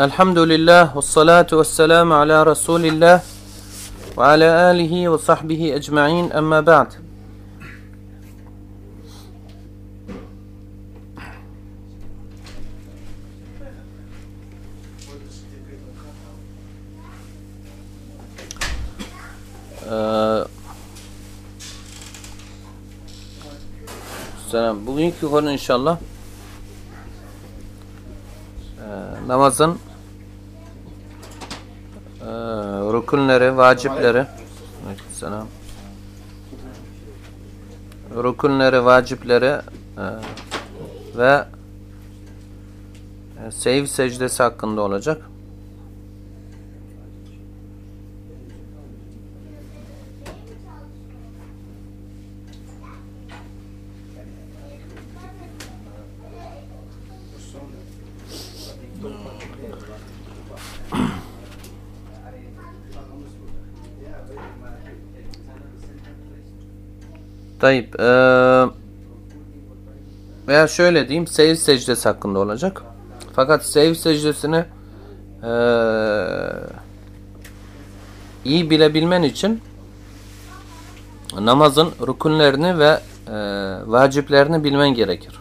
Elhamdülillah ve salatu ve selamu ala Resulillah ve ala alihi ve sahbihi ecma'in emma ba'd. Ee, Selam. Bugünkü konu inşallah e, namazın e, rukunları, vacipleri Selam. Rukunları, vacipleri e, ve e, sev secdesi hakkında olacak. Tayyip. Ee, veya şöyle diyeyim. Sev secdesi hakkında olacak. Fakat sev secdesini ee, iyi bilebilmen için namazın rukunlerini ve e, vaciplerini bilmen gerekir.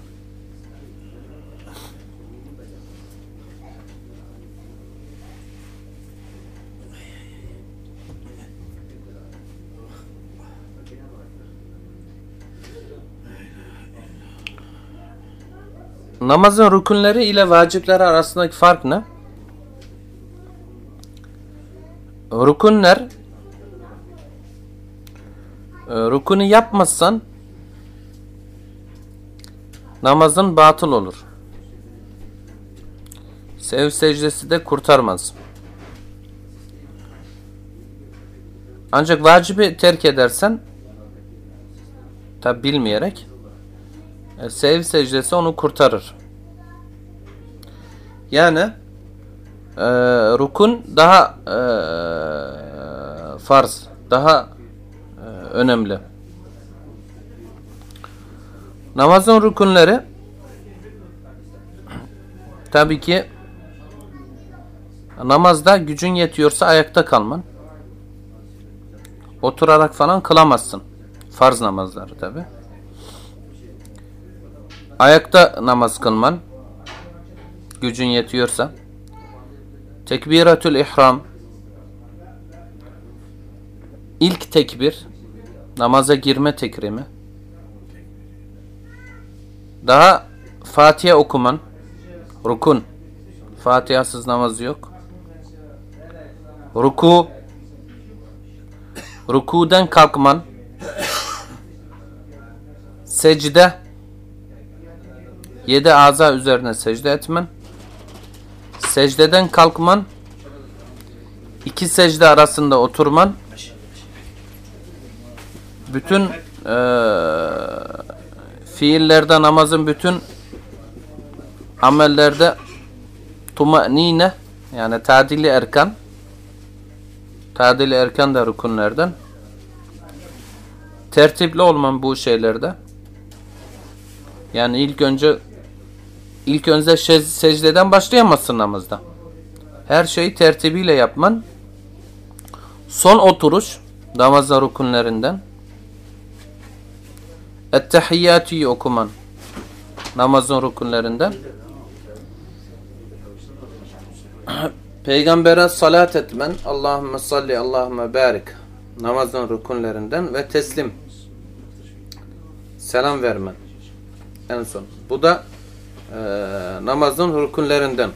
Namazın rukunları ile vacipleri arasındaki fark ne? Rukunlar e, rukunu yapmazsan namazın batıl olur. Sev secdesi de kurtarmaz. Ancak vacibi terk edersen tabi bilmeyerek e, sev secdesi onu kurtarır. Yani e, rukun daha e, farz, daha e, önemli. Namazın rukunları tabii ki namazda gücün yetiyorsa ayakta kalman. Oturarak falan kılamazsın. Farz namazları tabii ayakta namaz kılman gücün yetiyorsa. Tekbiratül ihram. İlk tekbir namaza girme tekrimi. Daha Fatiha okuman rukun. Fatihasız namaz yok. Ruku rukudan kalkman. Secde Yedi aza üzerine secde etmen. Secdeden kalkman. iki secde arasında oturman. Bütün e, fiillerde namazın bütün amellerde tumanine yani tadili erkan tadili erkan da rukunlerden tertipli olman bu şeylerde yani ilk önce İlk önce secdeden başlayamazsın namazda. Her şeyi tertibiyle yapman. Son oturuş namazda rukunlarından. Ettehiyyatü'yü okuman namazın rukunlarından. Peygamber'e salat etmen Allahümme salli Allahümme barik namazın rukunlarından ve teslim selam vermen en son. Bu da e, namazın rukunlarından.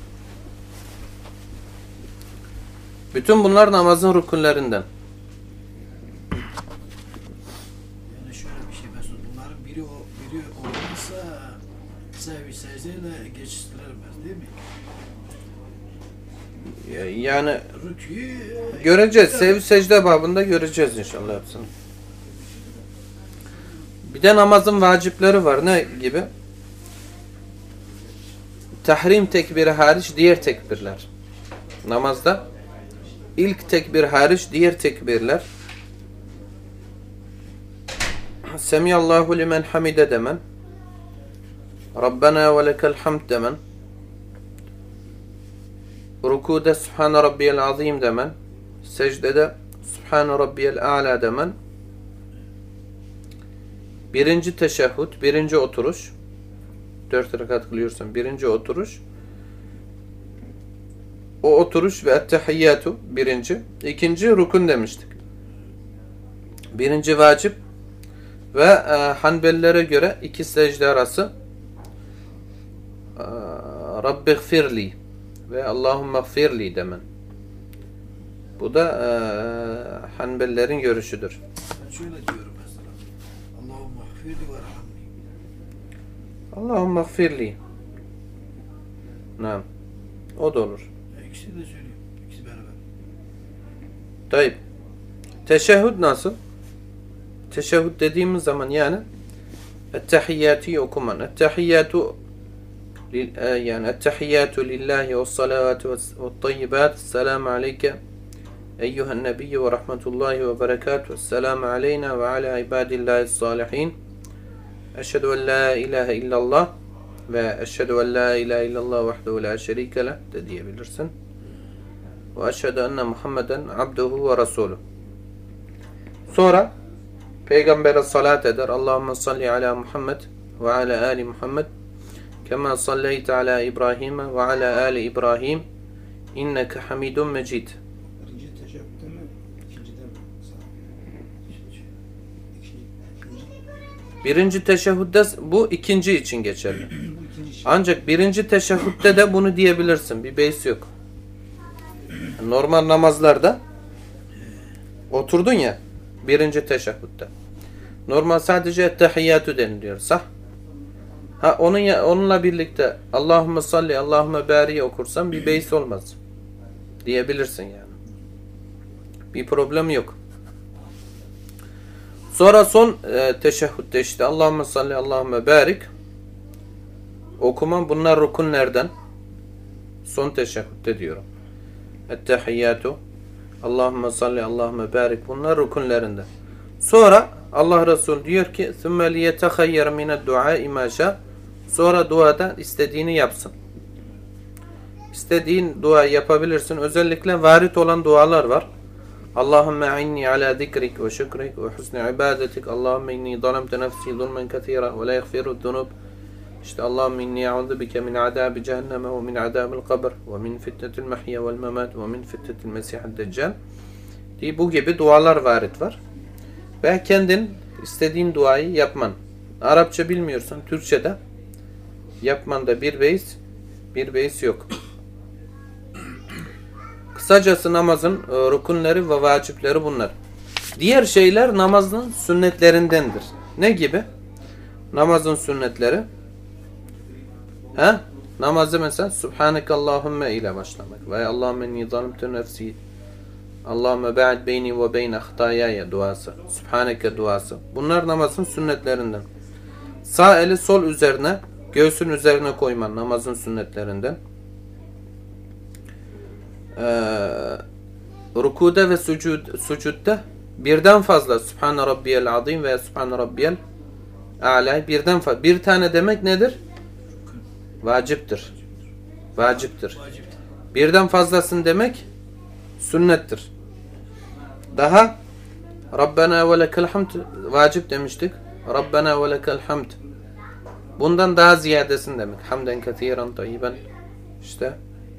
Bütün bunlar namazın rukunlarından. Yani şöyle bir şey mesela bunların biri o biri olmazsa sevi secdeyle geçiştirilemez değil mi? Yani Rüküyü göreceğiz. Sev secde babında göreceğiz inşallah hepsini. Bir de namazın vacipleri var. Ne gibi? Tahrim tekbiri hariç diğer tekbirler. Namazda ilk tekbir hariç diğer tekbirler. Semiyallahu limen hamide demen. Rabbena ve lekel hamd demen. Rukuda Subhane Rabbiyel Azim demen, secdede Subhane Rabbiyel A'la demen, birinci teşehhüd, birinci oturuş, dört rekat kılıyorsan birinci oturuş, o oturuş ve ettehiyyatu birinci, ikinci rukun demiştik. Birinci vacip ve e, Hanbelilere göre iki secde arası e, Rabbi gfirli ve Allahümme gfirli demen. Bu da e, Hanbelilerin görüşüdür. Ben şöyle diyorum mesela. Allahümme hfirli ve. Allahümme gfirli. Naam. O da olur. İkisini de söyleyeyim. İkisi beraber. Tayyip. Teşehhüd nasıl? Teşehhüd dediğimiz zaman yani ettehiyyatı okuman. Ettehiyyatu lil- e, yani ettehiyyatu lillahi ve salavatu ve tayyibat. Selamu aleyke eyyühen nebiyyü ve rahmetullahi ve berekatuhu. Selamu aleyna ve ala ibadillahi salihin. Eşhedü en la ilahe illallah ve eşhedü en la ilahe illallah vahdehu la şerike leh de diyebilirsin. Ve eşhedü enne Muhammeden abduhu ve rasuluhu. Sonra Peygamber'e salat eder. Allahümme salli ala Muhammed ve ala ali Muhammed kema salleyte ala İbrahim ve ala ali İbrahim inneke hamidun mecid. Birinci teşebbütte mi? İkincide mi? Sağ. İkinci. İki, ikinci. Birinci teşehhüdde bu ikinci için geçerli. Ancak birinci teşehhütte de bunu diyebilirsin. Bir beys yok. Normal namazlarda oturdun ya birinci teşehhütte. Normal sadece ettehiyyatü deniliyor. Sah? Ha onun ya, onunla birlikte Allahümme salli Allahümme bari okursan bir beys olmaz. Diyebilirsin yani. Bir problem yok. Sonra son e, teşehhütte işte Allahümme salli Allahümme barik okuman bunlar rukunlerden. Son teşehhütte diyorum. Ettehiyyatu Allahümme salli Allahümme barik bunlar rukunlarında. Sonra Allah Resulü diyor ki ثُمَّ لِيَتَخَيَّرْ مِنَ الدُّعَاءِ مَا شَاءَ Sonra duada istediğini yapsın. İstediğin dua yapabilirsin. Özellikle varit olan dualar var. Allahümme inni ala zikrik ve şükrik ve husni ibadetik. Allahümme inni zalemte nefsi zulmen kathira ve la yaghfiru zunub. İşte Allahümme inni a'udhu bike min adabi cehenneme ve min adabil kabr ve min fitnetil mahya vel memat ve min fitnetil mesihid deccal. diye bu gibi dualar varit var. Ve kendin istediğin duayı yapman. Arapça bilmiyorsan Türkçe'de yapmanda bir beis bir beis yok. Kısacası namazın e, rukunları ve vacipleri bunlar. Diğer şeyler namazın sünnetlerindendir. Ne gibi? Namazın sünnetleri. Ha? Namazı mesela Subhaneke Allahümme ile başlamak. Ve Allahümme inni zalimtu nefsi. Allahümme ba'd beyni ve beyne ahtayaya duası. Subhaneke duası. Bunlar namazın sünnetlerinden. Sağ eli sol üzerine, göğsün üzerine koyman namazın sünnetlerinden. Ee, rukuda ve sucud, sucudda birden fazla Subhan Rabbiyel Azim veya Subhan Rabbiyel A'la birden fazla. Bir tane demek nedir? Vaciptir. Vaciptir. Vacip. Birden fazlasın demek sünnettir. Daha Rabbena ve lekel hamd vacip demiştik. Rabbena ve lekel hamd. Bundan daha ziyadesin demek. Hamden katiren tayyiben. İşte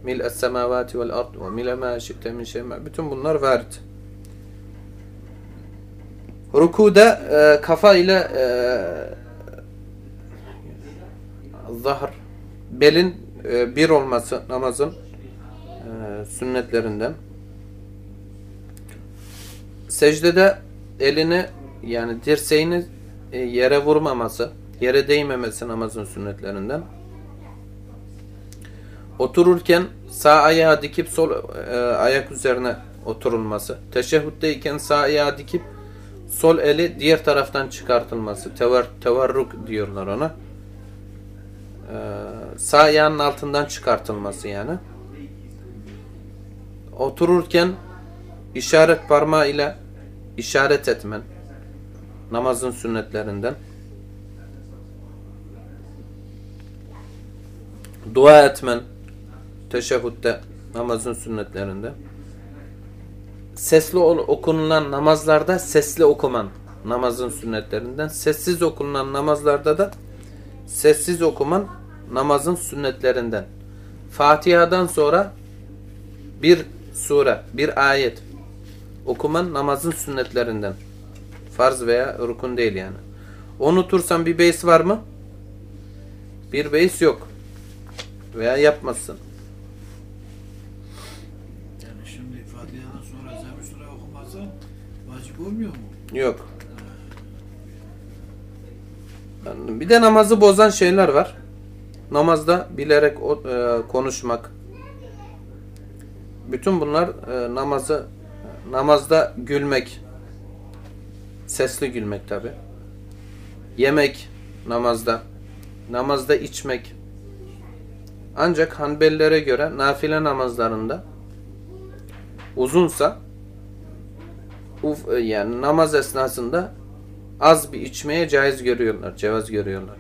mil es semavati vel ard ve mil ma şi'te min şey. Bütün bunlar varit. Rukuda e, kafa ile e, zahr belin e, bir olması namazın e, sünnetlerinden. Secdede elini yani dirseğini e, yere vurmaması, yere değmemesi namazın sünnetlerinden. Otururken sağ ayağı dikip sol e, ayak üzerine oturulması. Teşehhütteyken sağ ayağı dikip sol eli diğer taraftan çıkartılması. Tever, tevarruk diyorlar ona. Ee, sağ ayağının altından çıkartılması yani. Otururken işaret parmağı ile işaret etmen. Namazın sünnetlerinden. Dua etmen. Teşehhütte Namazın sünnetlerinden. Sesli okunulan namazlarda sesli okuman namazın sünnetlerinden. Sessiz okunulan namazlarda da sessiz okuman namazın sünnetlerinden. Fatiha'dan sonra bir sure, bir ayet okuman namazın sünnetlerinden. Farz veya rukun değil yani. Unutursan bir beys var mı? Bir beys yok. Veya yapmazsın. Vacip olmuyor mu? Yok. Bir de namazı bozan şeyler var. Namazda bilerek e, konuşmak. Bütün bunlar e, namazı namazda gülmek. Sesli gülmek tabi. Yemek namazda. Namazda içmek. Ancak Hanbelilere göre nafile namazlarında uzunsa uf, e, yani namaz esnasında az bir içmeye caiz görüyorlar, cevaz görüyorlar.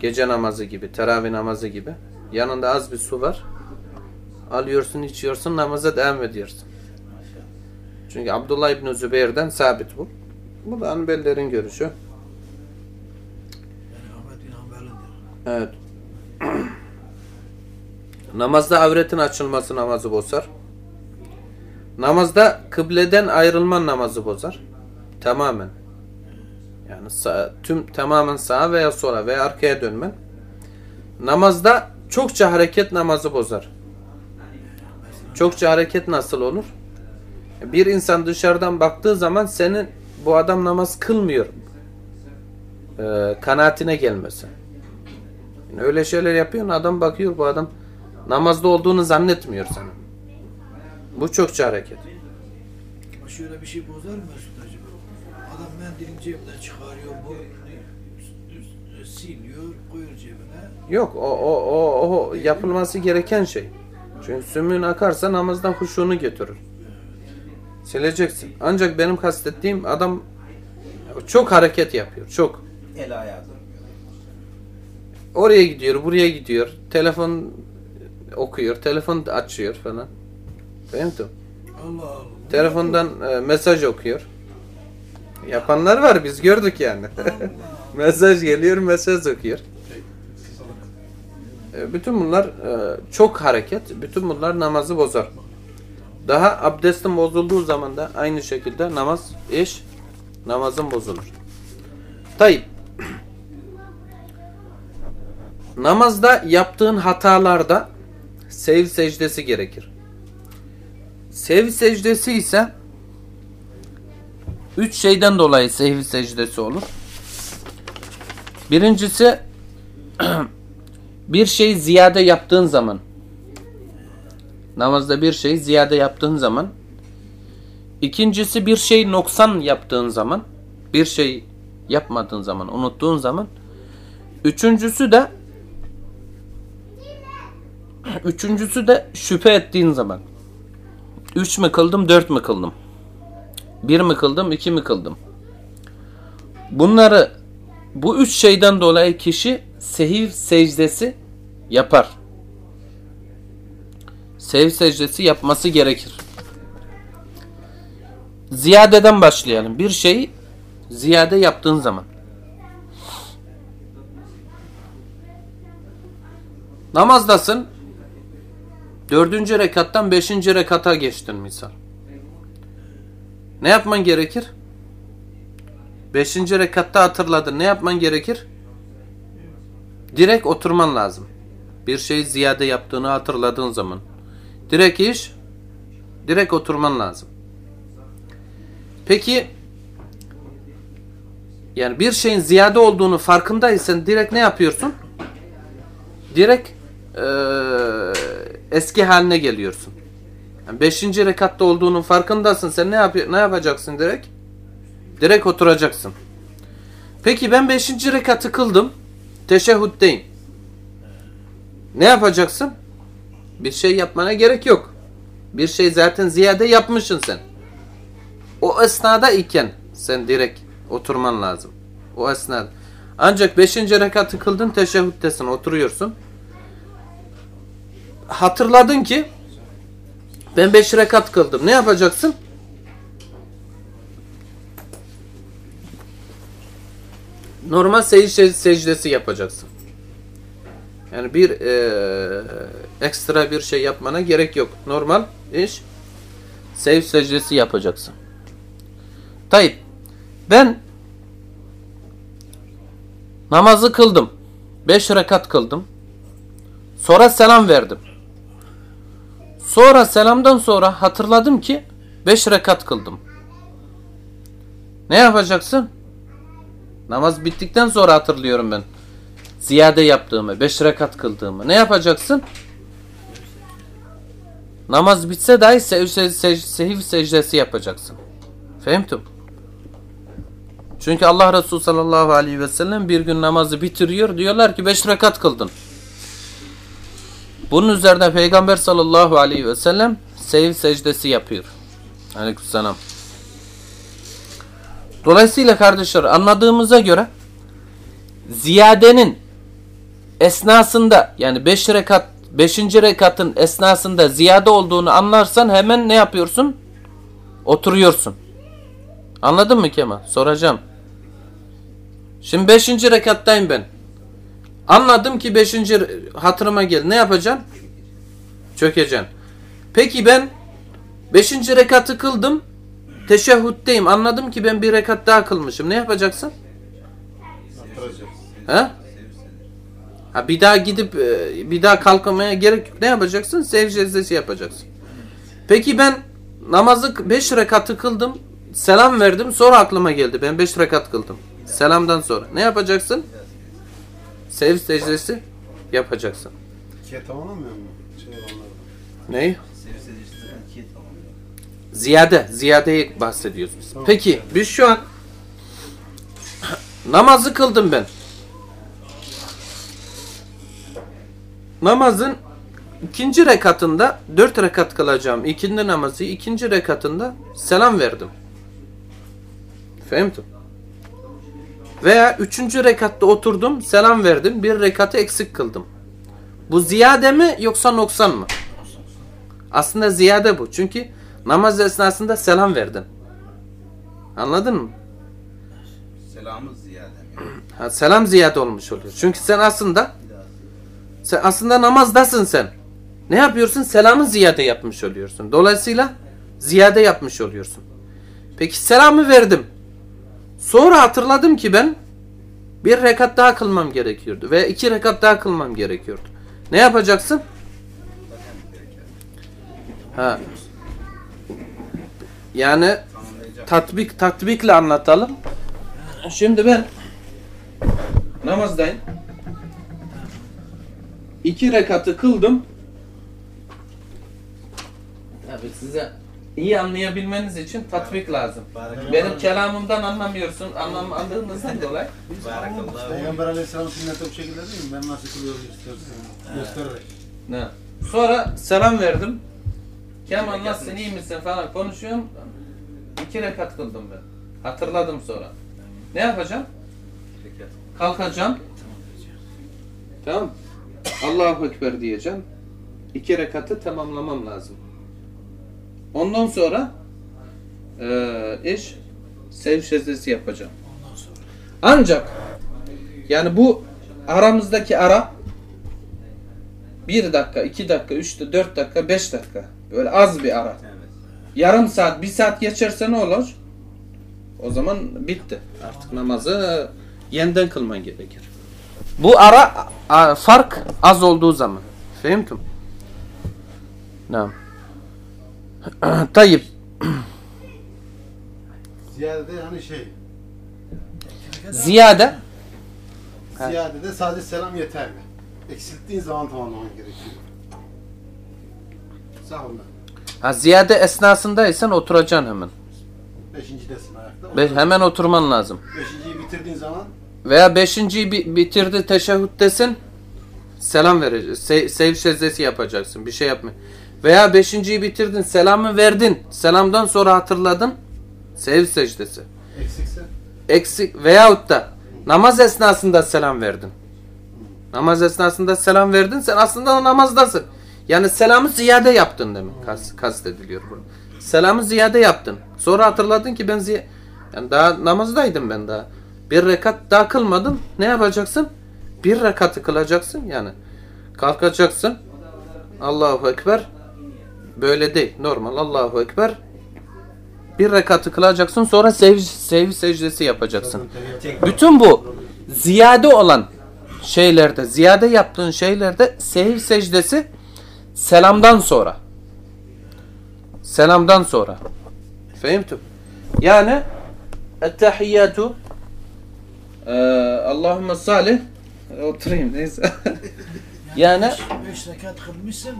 Gece namazı gibi, teravih namazı gibi. Yanında az bir su var. Alıyorsun, içiyorsun, namaza devam ediyorsun. Çünkü Abdullah İbni Zübeyir'den sabit bu. Bu da Hanbelilerin görüşü. Evet. Namazda avretin açılması namazı bozar. Namazda kıbleden ayrılman namazı bozar. Tamamen. Yani sağ, tüm tamamen sağa veya sola veya arkaya dönmen. Namazda çokça hareket namazı bozar. Çokça hareket nasıl olur? Bir insan dışarıdan baktığı zaman senin bu adam namaz kılmıyor. Ee, kanaatine gelmesi. Yani öyle şeyler yapıyorsun adam bakıyor bu adam namazda olduğunu zannetmiyor senin. Bu çokça hareket. Ama şöyle bir şey bozar mı Mesut acaba? Adam mendilin cebinden çıkarıyor, boynunu siliyor, koyuyor cebine. Yok o, o, o, o yapılması gereken şey. Çünkü sümüğün akarsa namazdan huşunu götürür. Sileceksin. Ancak benim kastettiğim adam çok hareket yapıyor. Çok. El ayağı. Oraya gidiyor, buraya gidiyor. Telefon okuyor, telefon açıyor falan. Fahimtum? Allah Allah. Telefondan e, mesaj okuyor. Yapanlar var biz gördük yani. mesaj geliyor, mesaj okuyor. E, bütün bunlar e, çok hareket. Bütün bunlar namazı bozar. Daha abdestin bozulduğu zaman da aynı şekilde namaz iş namazın bozulur. Tayyip. Namazda yaptığın hatalarda sev secdesi gerekir. Sev secdesi ise üç şeyden dolayı sev secdesi olur. Birincisi bir şey ziyade yaptığın zaman namazda bir şey ziyade yaptığın zaman İkincisi bir şey noksan yaptığın zaman bir şey yapmadığın zaman unuttuğun zaman üçüncüsü de üçüncüsü de şüphe ettiğin zaman üç mü kıldım dört mü kıldım bir mi kıldım iki mi kıldım bunları bu üç şeyden dolayı kişi sehiv secdesi yapar sehiv secdesi yapması gerekir ziyadeden başlayalım. Bir şeyi ziyade yaptığın zaman. Namazdasın. Dördüncü rekattan beşinci rekata geçtin misal. Ne yapman gerekir? Beşinci rekatta hatırladın. Ne yapman gerekir? Direkt oturman lazım. Bir şeyi ziyade yaptığını hatırladığın zaman. Direkt iş, direkt oturman lazım. Peki yani bir şeyin ziyade olduğunu farkındaysan direkt ne yapıyorsun? Direkt eee, eski haline geliyorsun. Yani beşinci rekatta olduğunun farkındasın. Sen ne yapıyor, ne yapacaksın direkt? Direkt oturacaksın. Peki ben beşinci rekatı kıldım. Teşehhüddeyim. Ne yapacaksın? Bir şey yapmana gerek yok. Bir şey zaten ziyade yapmışsın sen. O esnada iken sen direkt oturman lazım. O esnada. Ancak 5. rekatı kıldın teşehhüddesin oturuyorsun. Hatırladın ki Ben beş rekat kıldım. Ne yapacaksın? Normal secde, secdesi yapacaksın. Yani bir eee, ekstra bir şey yapmana gerek yok. Normal iş sev secdesi yapacaksın. Tayyip ben namazı kıldım. Beş rekat kıldım. Sonra selam verdim. Sonra selamdan sonra hatırladım ki beş rekat kıldım. Ne yapacaksın? Namaz bittikten sonra hatırlıyorum ben. Ziyade yaptığımı, beş rekat kıldığımı. Ne yapacaksın? Namaz bitse dahi sev, sev, sev, sehiv secdesi yapacaksın. Fehmtum? Çünkü Allah Resulü sallallahu aleyhi ve sellem bir gün namazı bitiriyor. Diyorlar ki beş rekat kıldın. Bunun üzerine Peygamber sallallahu aleyhi ve sellem sehiv secdesi yapıyor. Aleykümselam. Dolayısıyla kardeşler anladığımıza göre ziyadenin esnasında yani 5 rekat 5. rekatın esnasında ziyade olduğunu anlarsan hemen ne yapıyorsun? Oturuyorsun. Anladın mı Kemal? Soracağım. Şimdi 5. rekattayım ben. Anladım ki 5. hatırıma geldi. Ne yapacağım? Çökeceğim. Peki ben 5. rekatı kıldım. Teşehhütteyim. Anladım ki ben bir rekat daha kılmışım. Ne yapacaksın? He? Ha bir daha gidip e, bir daha kalkmaya gerek yok. Ne yapacaksın? Secdesi yapacaksın. Peki ben namazı 5 rekatı kıldım. Selam verdim. Sonra aklıma geldi. Ben 5 rekat kıldım. Selamdan sonra. Ne yapacaksın? Sev secdesi yapacaksın. İkiye tamamlamıyor mu? Şey. Ney? Ziyade. Ziyadeyi bahsediyoruz biz. Peki biz şu an namazı kıldım ben. Namazın ikinci rekatında dört rekat kılacağım. İkindi namazı ikinci rekatında selam verdim. Fehmtum? Veya üçüncü rekatta oturdum selam verdim. Bir rekatı eksik kıldım. Bu ziyade mi yoksa noksan mı? Aslında ziyade bu. Çünkü namaz esnasında selam verdin. Anladın mı? Selamı ziyade. Ha, selam ziyade olmuş oluyor. Çünkü sen aslında sen aslında namazdasın sen. Ne yapıyorsun? Selamı ziyade yapmış oluyorsun. Dolayısıyla ziyade yapmış oluyorsun. Peki selamı verdim. Sonra hatırladım ki ben bir rekat daha kılmam gerekiyordu. Ve iki rekat daha kılmam gerekiyordu. Ne yapacaksın? Ha. Yani tatbik tatbikle anlatalım. Şimdi ben namazdayım. İki rekatı kıldım. Tabi size iyi anlayabilmeniz için tatbik lazım. Benim kelamımdan anlamıyorsun, anlamadığınızdan dolayı. Peygamber Aleyhisselam sünneti bu şekilde değil mi? Ben nasıl kılıyorum. Göstererek. Ne? Sonra selam verdim. Kemal nasılsın, iyi misin falan konuşuyorum. İki rekat kıldım ben. Hatırladım sonra. Ne yapacağım? Kalkacağım. Tamam. Allahu Ekber diyeceğim. İki rekatı tamamlamam lazım. Ondan sonra eee iş sev secdesi yapacağım. Ondan sonra. Ancak yani bu aramızdaki ara bir dakika, iki dakika, üç, dört dakika, beş dakika. Böyle az bir ara. Yarım saat, bir saat geçerse ne olur? O zaman bitti. Artık namazı yeniden kılman gerekir. Bu ara fark az olduğu zaman. Fehmtum? Tamam. Tayyip. Ziyade de hani şey. Ziyade Ziyade de sadece selam yeterli. Eksilttiğin zaman tamamlaman gerekiyor. Sağ olun. ha, ziyade esnasındaysan oturacaksın hemen. Beşincidesin ayakta. Be- hemen oturman lazım. Beşinciyi bitirdiğin zaman Veya beşinciyi bi- bitirdi teşehhüttesin. Selam vereceksin. Se sev secdesi yapacaksın. Bir şey yapma. Veya beşinciyi bitirdin. Selamı verdin. Selamdan sonra hatırladın. Sev secdesi. eksikse Eksik veyahut da namaz esnasında selam verdin. Namaz esnasında selam verdin. Sen aslında namazdasın. Yani selamı ziyade yaptın demek. Kas, kastediliyor burada. Selamı ziyade yaptın. Sonra hatırladın ki ben ziy yani daha namazdaydım ben daha. Bir rekat daha kılmadım. Ne yapacaksın? Bir rekatı kılacaksın yani. Kalkacaksın. Allahu Ekber. Böyle değil. Normal. Allahu Ekber. Bir rekatı kılacaksın. Sonra sev, sev secdesi yapacaksın. Bütün bu ziyade olan şeylerde, ziyade yaptığın şeylerde sehiv secdesi selamdan sonra. Selamdan sonra. Fehimtum? Yani ettehiyyatu eee Allahümme salih oturayım neyse. yani beş, beş rekat kılmışsın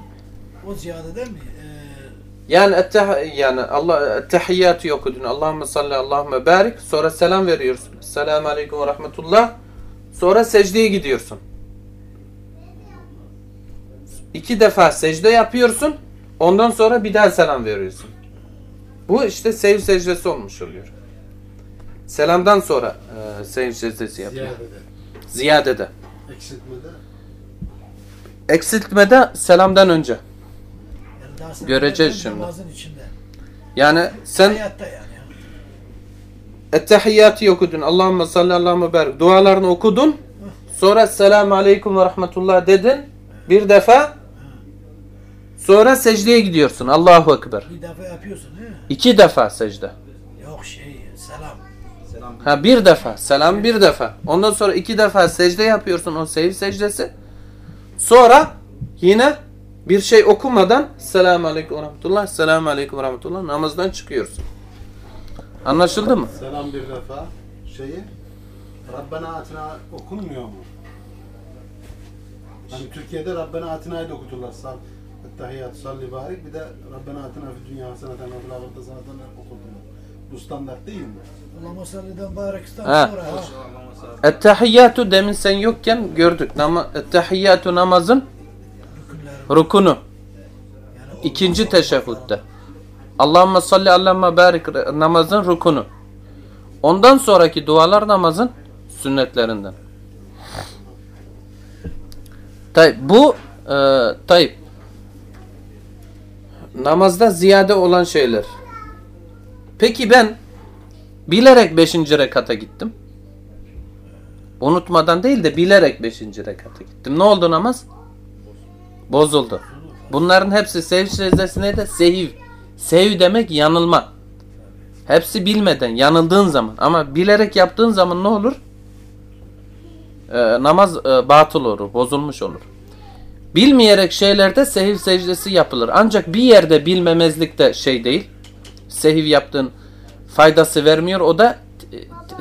o ziyade değil mi? Yani etteh yani Allah ettehiyyatı okudun. Allahümme salli Allahümme barik. Sonra selam veriyorsun. Selamun aleyküm ve rahmetullah. Sonra secdeye gidiyorsun. İki defa secde yapıyorsun. Ondan sonra bir daha selam veriyorsun. Bu işte sev secdesi olmuş oluyor. Selamdan sonra e, sev secdesi yapıyor. Ziyadede. Ziyadede. Eksiltmede. Eksiltmede selamdan önce. Göreceğiz şimdi. İçinde. Yani sen Hayatta yani. Ettehiyyatı okudun. Allahümme salli Allahümme barik. Dualarını okudun. Sonra selamun aleyküm ve rahmetullah dedin. Bir defa. Sonra secdeye gidiyorsun. Allahu Ekber. Bir defa yapıyorsun he? İki defa secde. Yok şey selam. Selam. Ha bir defa. Selam bir defa. Ondan sonra iki defa secde yapıyorsun. O sev secdesi. Sonra yine bir şey okumadan selamun aleyküm ve rahmetullah. Selamun aleyküm ve rahmetullah. Namazdan çıkıyorsun. Anlaşıldı mı? Selam bir defa. Şeyi Rabbena atina okunmuyor mu? Hani Türkiye'de Rabbena atina'yı da okuturlar. Sal, Ettehiyyatü salli barik. Bir de Rabbena atina fi dünya haseneten ve fil ahirete haseneten okuturlar. Bu standart değil mi? Allah'ıma salliden barekistan Ha. sonra. Ettehiyyatü demin sen yokken gördük. Nama, ettehiyyatü namazın. Rukunu. İkinci teşehhütte. Allahümme salli Allahümme barik namazın rukunu. Ondan sonraki dualar namazın sünnetlerinden. Tayyip bu e, tayyip namazda ziyade olan şeyler. Peki ben bilerek 5. rekata gittim. Unutmadan değil de bilerek 5. rekata gittim. Ne oldu namaz? Bozuldu. Bunların hepsi sev secdesine de sehiv. Sehiv demek yanılma. Hepsi bilmeden, yanıldığın zaman. Ama bilerek yaptığın zaman ne olur? Ee, namaz e, batıl olur, bozulmuş olur. Bilmeyerek şeylerde sehiv secdesi yapılır. Ancak bir yerde bilmemezlik de şey değil. Sehiv yaptığın faydası vermiyor. O da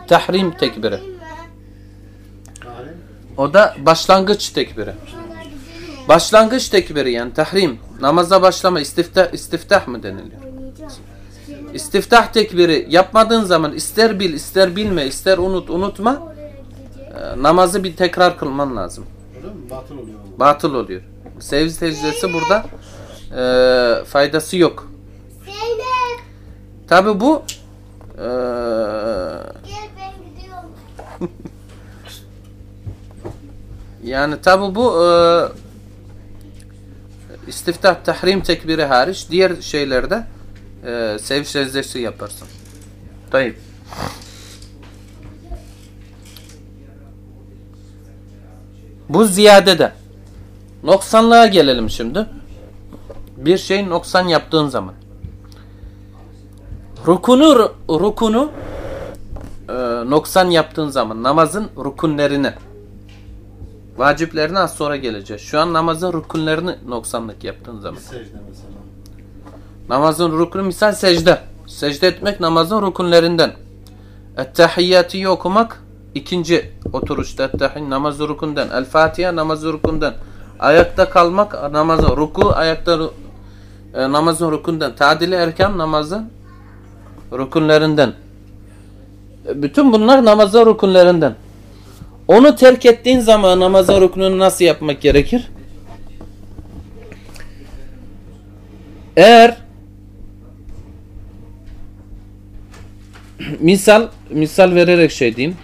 tahrim tekbiri. O da başlangıç tekbiri. Başlangıç tekbiri yani tahrim. Namaza başlama istiftah, istiftah mı deniliyor? İstiftah tekbiri yapmadığın zaman ister bil ister bilme ister unut unutma e, namazı bir tekrar kılman lazım. Batıl oluyor. Batıl oluyor. Sevgi secdesi burada e, faydası yok. Tabi bu e. Yani tabi bu e, istiftah tahrim tekbiri hariç diğer şeylerde e, sev secdesi yaparsın. Tayyip. Bu ziyade de. Noksanlığa gelelim şimdi. Bir şey noksan yaptığın zaman. Rukunu rukunu e, noksan yaptığın zaman namazın rukunlerini Vaciplerine az sonra geleceğiz. Şu an namazın rukunlarını noksanlık yaptığın zaman. Secde mesela. Namazın rukunu misal secde. Secde etmek namazın rukunlarından. Ettehiyyatıyı okumak ikinci oturuşta ettehin namaz rukundan. El Fatiha namaz rukundan. Ayakta kalmak namazın ruku ayakta e, namazın rukundan. Tadili erken namazın rukunlarından. E, Bütün bunlar namazın rukunlarından. Onu terk ettiğin zaman namazın rukununu nasıl yapmak gerekir? Eğer misal misal vererek şey diyeyim.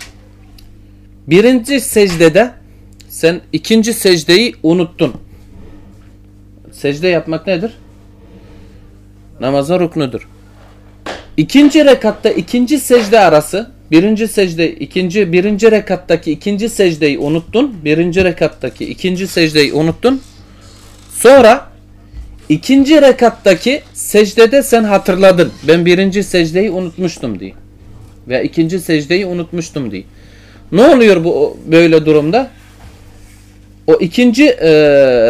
Birinci secdede sen ikinci secdeyi unuttun. secde yapmak nedir? Namazın ruknudur. İkinci rekatta ikinci secde arası birinci secde ikinci birinci rekattaki ikinci secdeyi unuttun. Birinci rekattaki ikinci secdeyi unuttun. Sonra ikinci rekattaki secdede sen hatırladın. Ben birinci secdeyi unutmuştum diye. Veya ikinci secdeyi unutmuştum diye. Ne oluyor bu böyle durumda? O ikinci e,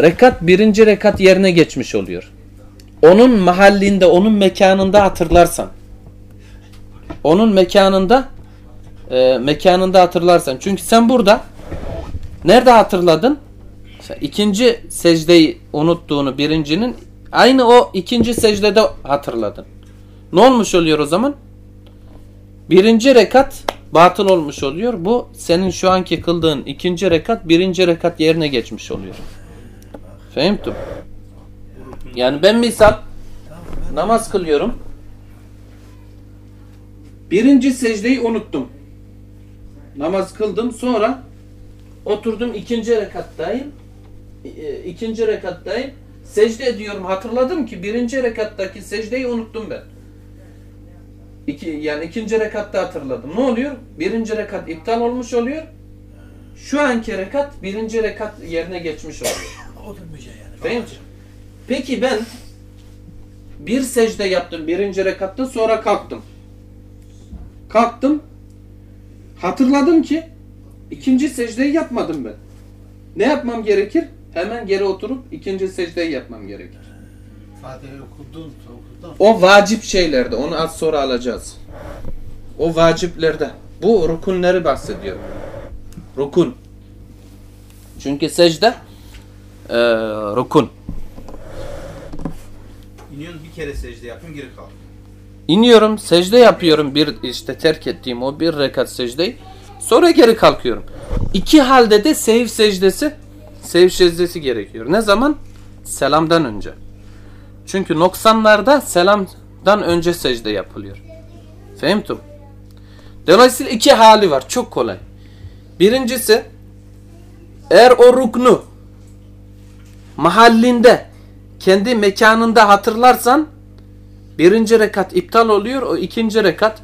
rekat birinci rekat yerine geçmiş oluyor. Onun mahallinde, onun mekanında hatırlarsan. Onun mekanında e, mekanında hatırlarsan. Çünkü sen burada nerede hatırladın? Sen ikinci secdeyi unuttuğunu birincinin aynı o ikinci secdede hatırladın. Ne olmuş oluyor o zaman? Birinci rekat batıl olmuş oluyor. Bu senin şu anki kıldığın ikinci rekat birinci rekat yerine geçmiş oluyor. Fehimtum. Yani ben misal namaz kılıyorum. Birinci secdeyi unuttum. Namaz kıldım sonra oturdum ikinci rekattayım. E, ikinci rekattayım. Secde ediyorum. Hatırladım ki birinci rekattaki secdeyi unuttum ben. İki, yani ikinci rekatta hatırladım. Ne oluyor? Birinci rekat iptal olmuş oluyor. Şu anki rekat birinci rekat yerine geçmiş oluyor. Oturmayacaksın yani. Değil mi? Peki ben bir secde yaptım birinci rekatta sonra kalktım. Kalktım. Hatırladım ki ikinci secdeyi yapmadım ben. Ne yapmam gerekir? Hemen geri oturup ikinci secdeyi yapmam gerekir. Fatiha'yı okudun, okudun. O vacip şeylerde onu az sonra alacağız. O vaciplerde. Bu rukunları bahsediyor. Rukun. Çünkü secde eee rukun. İniyorsun bir kere secde yapıyorsun geri kalk. İniyorum, secde yapıyorum bir işte terk ettiğim o bir rekat secdeyi. Sonra geri kalkıyorum. İki halde de sev secdesi, sev secdesi gerekiyor. Ne zaman? Selamdan önce. Çünkü noksanlarda selamdan önce secde yapılıyor. Fehimtum. Dolayısıyla iki hali var. Çok kolay. Birincisi eğer o ruknu mahallinde kendi mekanında hatırlarsan birinci rekat iptal oluyor. O ikinci rekat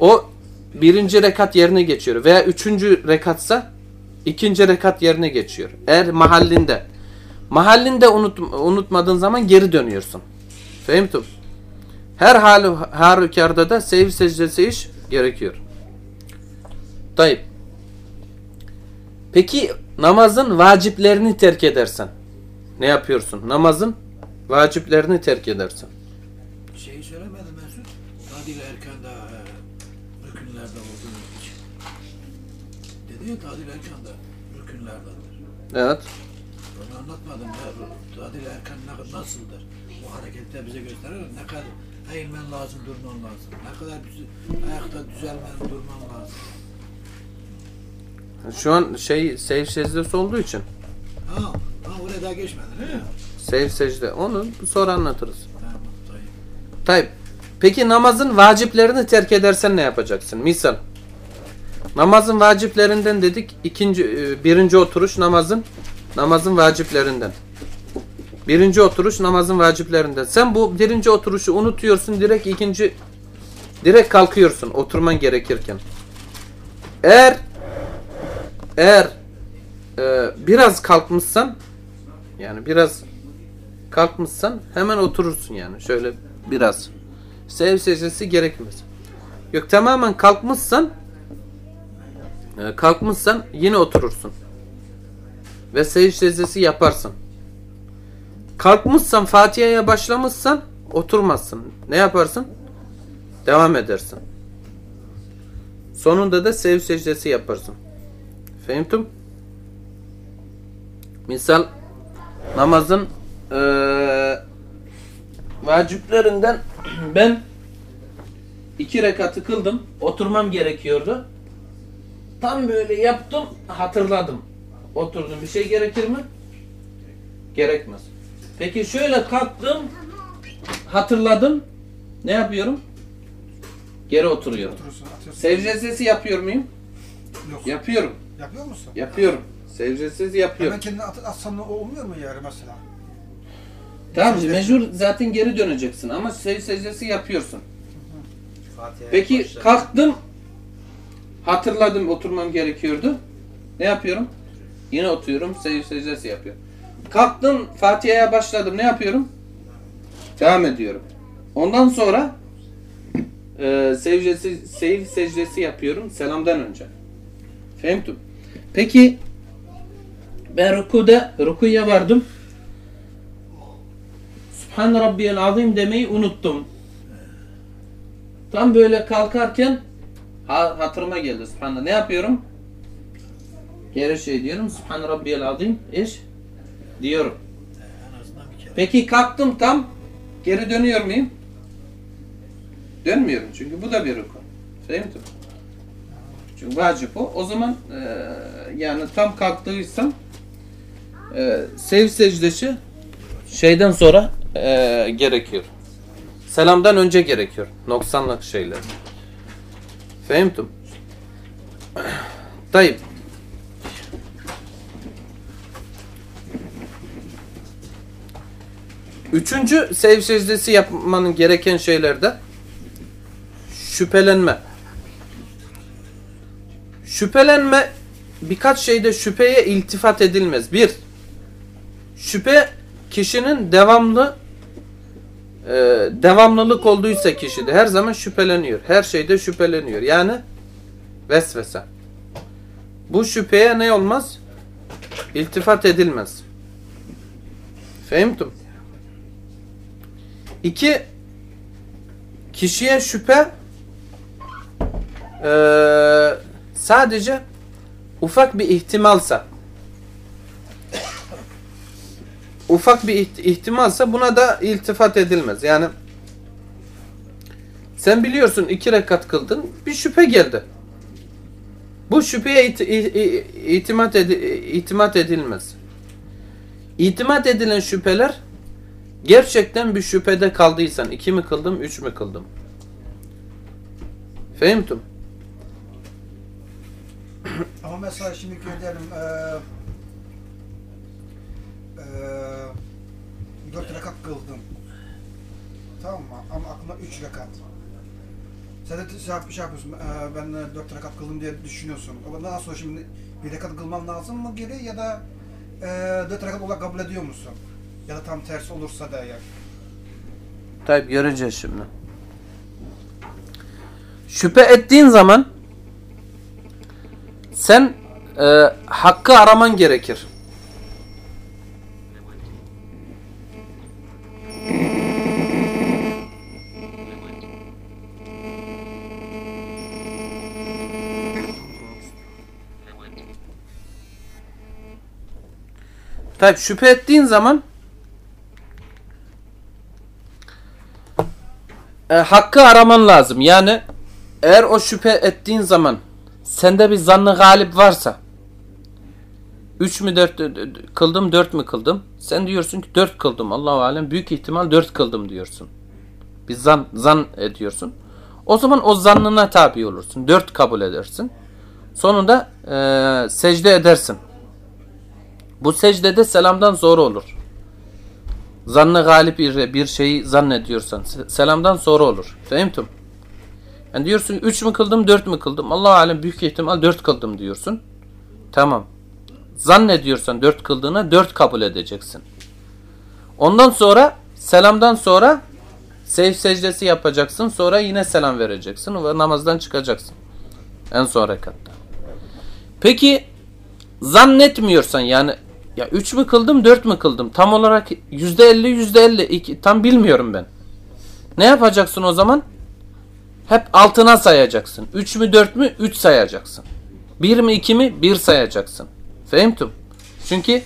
o birinci rekat yerine geçiyor. Veya üçüncü rekatsa ikinci rekat yerine geçiyor. Eğer mahallinde. Mahallinde unut, unutmadığın zaman geri dönüyorsun. Fehimtum. Her hal halükarda da sev secdesi iş gerekiyor. Tayyip. Peki namazın vaciplerini terk edersen ne yapıyorsun? Namazın vaciplerini terk edersen. Ya tadil erkanda rükünlerdendir. Evet. Onu anlatmadım ya. Tadil erkan nasıldır? Bu hareketler bize gösterir. Ne kadar eğilmen lazım, durman lazım. Ne kadar düz- ayakta düzelmen, durman lazım. Şu an şey sev secdesi olduğu için. Ha, ha oraya daha geçmedin he? Sev secde. Onu sonra anlatırız. Tamam, tayyip. Tayyip. Peki namazın vaciplerini terk edersen ne yapacaksın? Misal. Namazın vaciplerinden dedik. ikinci, e, birinci oturuş namazın namazın vaciplerinden. Birinci oturuş namazın vaciplerinden. Sen bu birinci oturuşu unutuyorsun. Direkt ikinci direkt kalkıyorsun oturman gerekirken. Eğer eğer e, biraz kalkmışsan yani biraz kalkmışsan hemen oturursun yani. Şöyle biraz. Sev secdesi gerekmez. Yok tamamen kalkmışsan kalkmışsan yine oturursun. Ve secdesi yaparsın. Kalkmışsan Fatiha'ya başlamışsan oturmazsın. Ne yaparsın? Devam edersin. Sonunda da sev secdesi yaparsın. Fehimtum? Misal namazın eee vaciplerinden ben iki rekatı kıldım. Oturmam gerekiyordu. Tam böyle yaptım hatırladım. Oturdum. Bir şey gerekir mi? Gerekmez. Peki şöyle kalktım hatırladım. Ne yapıyorum? Geri oturuyorum. Oturursun, atıyorsun. Secdesi yapıyor muyum? Yok. Yapıyorum. Yapıyor musun? Yapıyorum. Secdesiz yapıyorum. Hemen kendini at, atsan olmuyor mu yani mesela? Tamam mecbur zaten geri döneceksin ama sev secdesi yapıyorsun. Fatiha'ya Peki başlar. kalktım. Hatırladım oturmam gerekiyordu. Ne yapıyorum? Yine oturuyorum. Sev secdesi yapıyorum. Kalktım Fatiha'ya başladım. Ne yapıyorum? Devam ediyorum. Ondan sonra e, secdesi, sev secdesi yapıyorum selamdan önce. Fehmtum. Peki ben rükuda, rükuya vardım. Subhan Rabbiyel Azim demeyi unuttum. Tam böyle kalkarken ha, hatırıma geldi Subhanallah. Ne yapıyorum? Geri şey diyorum. Subhan Rabbiyel Azim iş diyorum. Peki kalktım tam geri dönüyor muyum? Dönmüyorum çünkü bu da bir rükun. Fehmtum. Çünkü vacip o. O zaman e, yani tam kalktıysam e, sev secdesi şeyden sonra e, gerekiyor. Selamdan önce gerekiyor. Noksanlık şeyler. Fehmtum. Tayyip. Üçüncü sev secdesi yapmanın gereken şeylerde şüphelenme. Şüphelenme birkaç şeyde şüpheye iltifat edilmez. Bir, şüphe kişinin devamlı e, devamlılık olduysa kişide her zaman şüpheleniyor. Her şeyde şüpheleniyor. Yani vesvese. Bu şüpheye ne olmaz? İltifat edilmez. Fehmtum. İki, kişiye şüphe eee, sadece ufak bir ihtimalsa ufak bir iht- ihtimalsa buna da iltifat edilmez. Yani sen biliyorsun iki rekat kıldın bir şüphe geldi. Bu şüpheye it- i- i- itimat, edi- itimat edilmez. İtimat edilen şüpheler gerçekten bir şüphede kaldıysan iki mi kıldım üç mü kıldım? Fehmtum. Ama mesela şimdi diyelim eee eee dört rekat kıldın. Tamam mı? Ama aklına üç rekat. Sen de şey, şey yapıyorsun, eee ben de dört rekat kıldım diye düşünüyorsun. Ama daha sonra şimdi bir rekat kılman lazım mı geri ya da eee dört rekat olarak kabul ediyor musun? Ya da tam tersi olursa da ya. Tabi göreceğiz şimdi. Şüphe ettiğin zaman sen e, hakkı araman gerekir. Tabi şüphe ettiğin zaman e, hakkı araman lazım. Yani eğer o şüphe ettiğin zaman sende bir zannı galip varsa 3 mü 4 kıldım 4 mü kıldım? Sen diyorsun ki 4 kıldım. Allahu alem büyük ihtimal 4 kıldım diyorsun. Bir zan zan ediyorsun. O zaman o zannına tabi olursun. 4 kabul edersin. Sonunda e, secde edersin. Bu secdede selamdan sonra olur. Zannı galip bir, bir şeyi zannediyorsan se- selamdan sonra olur. Fehimtum. Yani diyorsun 3 mü kıldım 4 mü kıldım? Allah alem büyük ihtimal 4 kıldım diyorsun. Tamam. Zannediyorsan 4 kıldığına 4 kabul edeceksin. Ondan sonra selamdan sonra sev secdesi yapacaksın. Sonra yine selam vereceksin ve namazdan çıkacaksın. En son rekatta. Peki zannetmiyorsan yani ya 3 mü kıldım 4 mü kıldım tam olarak %50 %50 iki, tam bilmiyorum ben. Ne yapacaksın o zaman? Hep altına sayacaksın. 3 mü 4 mü 3 sayacaksın. 1 mi 2 mi 1 sayacaksın. Fehmtum. Çünkü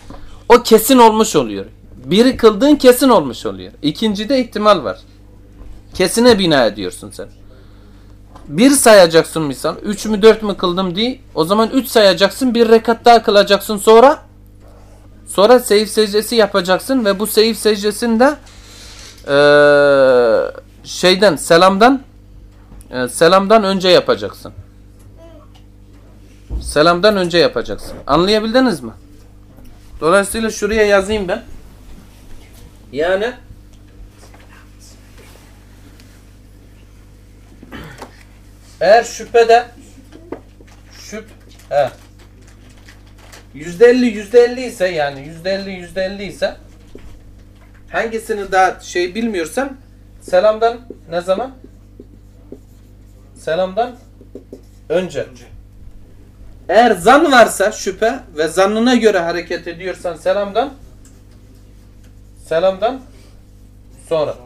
o kesin olmuş oluyor. Biri kıldığın kesin olmuş oluyor. İkincide ihtimal var. Kesine bina ediyorsun sen. Bir sayacaksın misal. Üç mü dört mü kıldım diye. O zaman üç sayacaksın. Bir rekat daha kılacaksın sonra. Sonra seyif secdesi yapacaksın ve bu seyif secdesinde e, şeyden selamdan e, selamdan önce yapacaksın. Selamdan önce yapacaksın. Anlayabildiniz mi? Dolayısıyla şuraya yazayım ben. Yani eğer şüphede şüphe %50 %50 ise yani %50 %50 ise hangisini daha şey bilmiyorsam selamdan ne zaman? Selamdan önce. önce. Eğer zan varsa şüphe ve zannına göre hareket ediyorsan selamdan selamdan sonra.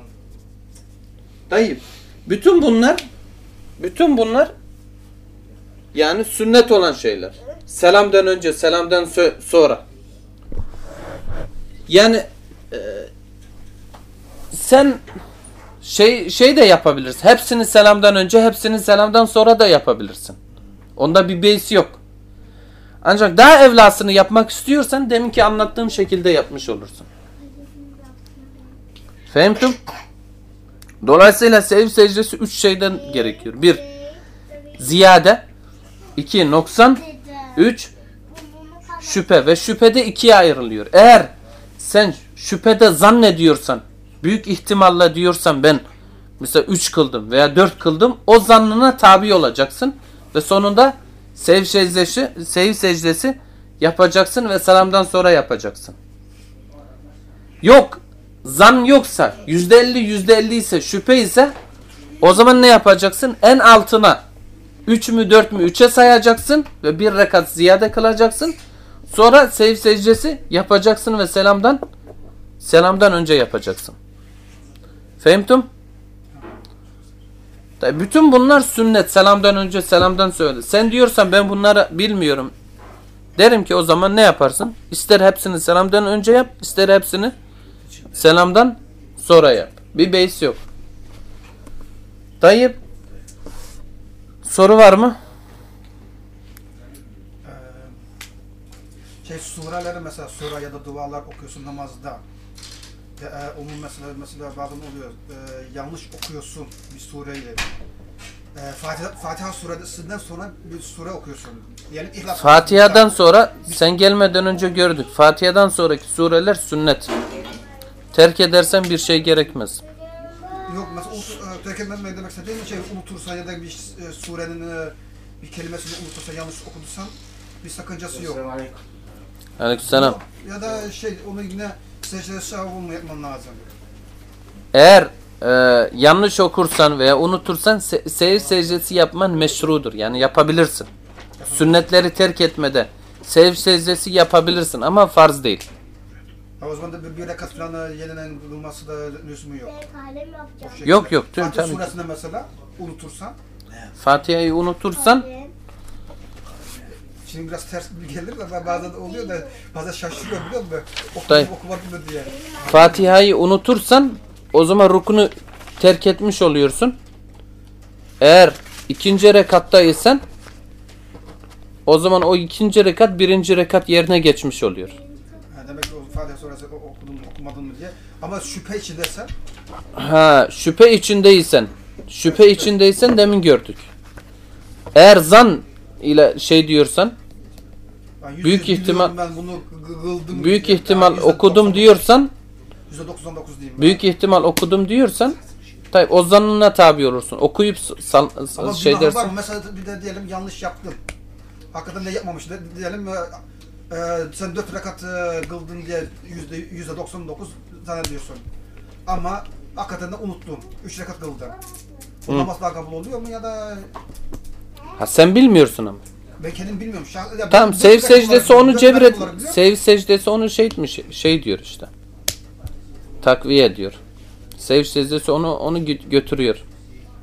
Dayı. Bütün bunlar bütün bunlar yani sünnet olan şeyler. Selamdan önce, selamdan sonra. Yani e, sen şey şey de yapabilirsin. Hepsini selamdan önce, hepsini selamdan sonra da yapabilirsin. Onda bir beis yok. Ancak daha evlasını yapmak istiyorsan deminki anlattığım şekilde yapmış olursun. Fehmtum? Dolayısıyla sev secdesi üç şeyden gerekiyor. Bir, ziyade. iki noksan. Üç, şüphe. Ve şüphede ikiye ayrılıyor. Eğer sen şüphede zannediyorsan, büyük ihtimalle diyorsan ben mesela üç kıldım veya dört kıldım, o zannına tabi olacaksın. Ve sonunda sev secdesi, sev secdesi yapacaksın ve selamdan sonra yapacaksın. Yok, zan yoksa, yüzde elli yüzde elli ise, şüphe ise o zaman ne yapacaksın? En altına 3 mü 4 mü 3'e sayacaksın ve bir rekat ziyade kılacaksın. Sonra sev secdesi yapacaksın ve selamdan selamdan önce yapacaksın. Fehmtum? Bütün bunlar sünnet. Selamdan önce selamdan söyle. Sen diyorsan ben bunları bilmiyorum. Derim ki o zaman ne yaparsın? İster hepsini selamdan önce yap, ister hepsini selamdan sonra yap. Bir beis yok. Tayyip soru var mı? Ee, şey sureleri mesela sure ya da dualar okuyorsun namazda. Ya, e, onun mesela mesela bazen oluyor. e, yanlış okuyorsun bir sureyi. E, Fatiha, Fatiha suresinden sonra bir sure okuyorsun. Yani İhlas Fatiha'dan sonra sen gelmeden önce gördük. Fatiha'dan sonraki sureler sünnet. Terk edersen bir şey gerekmez. Yok mesela unut, e, ne demek istediğin şey unutursan ya da bir e, surenin e, bir kelimesini unutursan yanlış okuduysan bir sakıncası yok. Aleykümselam. Ya da şey onu yine secde şahı yapman lazım. Eğer e, yanlış okursan veya unutursan se sev secdesi yapman meşrudur. Yani yapabilirsin. Sünnetleri terk etmede sev secdesi yapabilirsin ama farz değil. Ha, o zaman da bir, bir rekat falan yeniden kılması da lüzumu yok. Kalem yapacağım. O şekilde. Yok, yok, tüm Fatiha tabii ki. suresinde mesela unutursan Fatiha'yı unutursan Kalem. Şimdi biraz ters bir gelir de bazen oluyor da bazen şaşırıyor biliyor musun? Dayı. Okumadım mı diye. Fatiha'yı unutursan o zaman rukunu terk etmiş oluyorsun. Eğer ikinci rekattaysan o zaman o ikinci rekat birinci rekat yerine geçmiş oluyor. Fatiha suresi o- okudum mu okumadım mı diye. Ama şüphe içindeysen Ha şüphe içindeysen şüphe içindeysen demin gördük. Eğer zan ile şey diyorsan yüzde Büyük ihtimal- ben bunu büyük diye. ihtimal Yani okudum diyorsan Yüzde 99 diyeyim ben. büyük ihtimal okudum diyorsan tabi o zannına tabi olursun. Okuyup sal, Ama şey dersen mı? Mesela bir de diyelim yanlış yaptın. Hakikaten de yapmamış. De, diyelim e, sen dört rekat e, kıldın diye yüzde yüzde 99 zannediyorsun. Ama hakikaten de unuttun. Üç rekat kıldın. O Hı. namaz daha kabul oluyor mu ya da ha sen bilmiyorsun ama. ben kendim bilmiyorum. Şah, ya Tamam ben sev rekat secdesi olarak- onu dört rekat cebret. olarak biliyorum. Sev secdesi onu şey etmiş şey diyor işte. Takviye ediyor. Sev secdesi onu onu gö- götürüyor.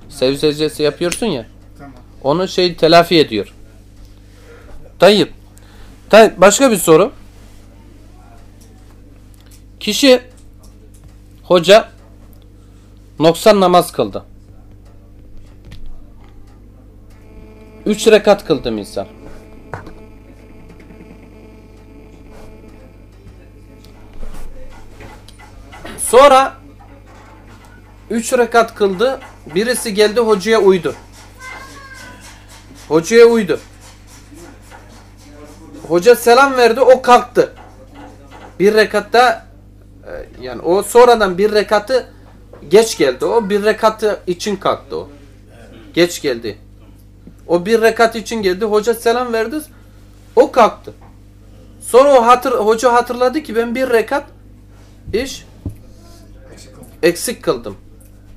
Sev secdesi yapıyorsun ya. Tamam. Onu şey telafi ediyor. Tayyip. Başka bir soru. Kişi hoca noksan namaz kıldı. Üç rekat kıldı misal. Sonra üç rekat kıldı. Birisi geldi hocaya uydu. Hocaya uydu. Hoca selam verdi o kalktı. Bir rekatta e, yani o sonradan bir rekatı geç geldi. O bir rekatı için kalktı o. Geç geldi. O bir rekat için geldi. Hoca selam verdi. O kalktı. Sonra o hatır, hoca hatırladı ki ben bir rekat iş eksik kıldım.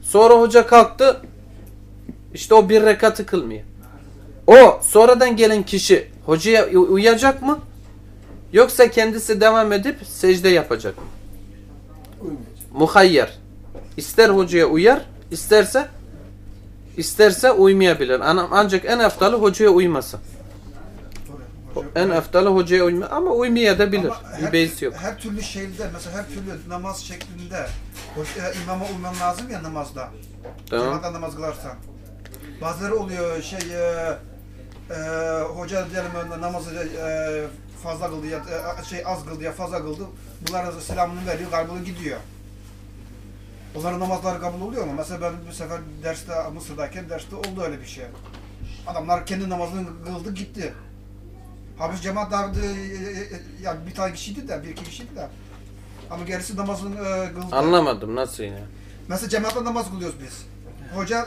Sonra hoca kalktı. İşte o bir rekatı kılmıyor. O sonradan gelen kişi hocaya uy- uyacak mı? Yoksa kendisi devam edip secde yapacak mı? Uymayacak. Muhayyer. İster hocaya uyar, isterse isterse uymayabilir. Ancak en eftalı hocaya uyması. En eftalı hocaya uyma ama uymayabilir. Ama Bir her, beis yok. her türlü şeyde mesela her türlü namaz şeklinde hoca, e, imama uyman lazım ya namazda. Tamam. Cemaatle namaz kılarsan. Bazıları oluyor şey e, e, hoca diyelim önünde namazı e, fazla kıldı ya e, şey az kıldı ya fazla kıldı. Bunlara selamını veriyor, kaybolup gidiyor. Onların namazları kabul oluyor mu? Mesela ben bir sefer derste Mısır'dayken derste oldu öyle bir şey. Adamlar kendi namazını kıldı gitti. Habis cemaat daveti ya bir tane kişiydi de bir iki kişiydi de. Ama gerisi namazını e, kıldı. Anlamadım nasıl yani? Mesela cemaatle namaz kılıyoruz biz. Hoca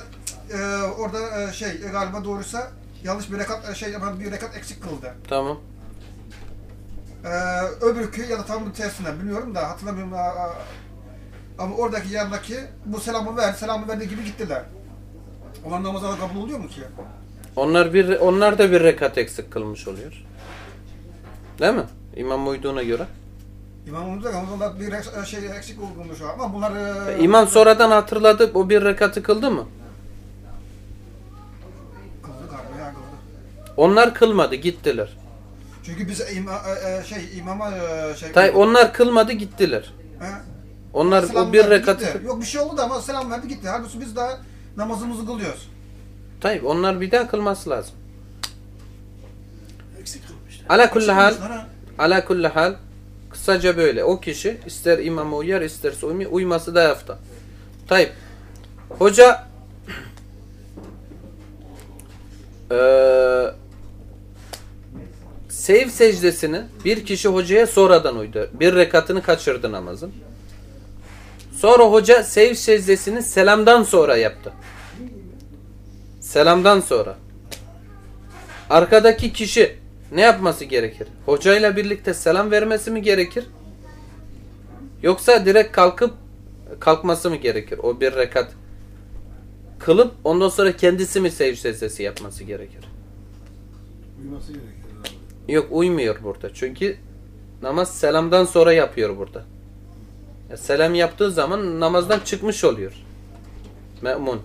e, orada e, şey e, galiba doğruysa yanlış bir rekat e, şey ama bir rekat eksik kıldı. Tamam. E, öbürkü ya da tam tersine bilmiyorum da hatırlamıyorum. Ama oradaki yanındaki bu selamı ver, selamı verdiği gibi gittiler. Onların namazları kabul oluyor mu ki? Onlar bir onlar da bir rekat eksik kılmış oluyor. Değil mi? İmam uyduğuna göre. İmamımız da onlar bir ek- şey eksik olmuş ama bunlar e, İmam sonradan hatırladı o bir rekatı kıldı mı? kıldı galiba ya kıldı. Onlar kılmadı gittiler. Çünkü biz ima, e, e, şey imama e, şey Tay onlar kılmadı gittiler. He? Onlar Selam o bir verdi, rekatı gitti. Yok bir şey oldu da ama selam verdi gitti. Halbuki biz daha namazımızı kılıyoruz. Tayyip onlar bir daha kılması lazım. Eksik kılmışlar. Ala kulli hal ala kulli hal kısaca böyle. O kişi ister imama uyar isterse uymuyor. Uyması da hafta. Tayyip. Hoca eee sev secdesini bir kişi hocaya sonradan uydu. Bir rekatını kaçırdı namazın. Sonra hoca sev secdesini selamdan sonra yaptı. Selamdan sonra. Arkadaki kişi ne yapması gerekir? Hocayla birlikte selam vermesi mi gerekir? Yoksa direkt kalkıp kalkması mı gerekir? O bir rekat kılıp ondan sonra kendisi mi secde secdesi yapması gerekir? Uyması gerekir. Yok uymuyor burada. Çünkü namaz selamdan sonra yapıyor burada. Selam yaptığı zaman namazdan çıkmış oluyor. Me'mun.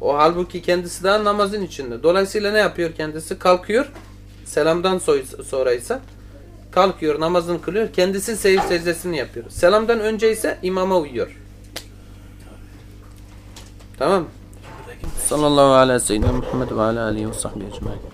O halbuki kendisi daha namazın içinde. Dolayısıyla ne yapıyor kendisi? Kalkıyor. Selamdan soy- sonra ise kalkıyor, namazını kılıyor. Kendisi seyir secdesini yapıyor. Selamdan önce ise imama uyuyor. Tamam? Sallallahu aleyhi ve sellem Muhammed ve ala alihi ve sahbihi ecmaîn.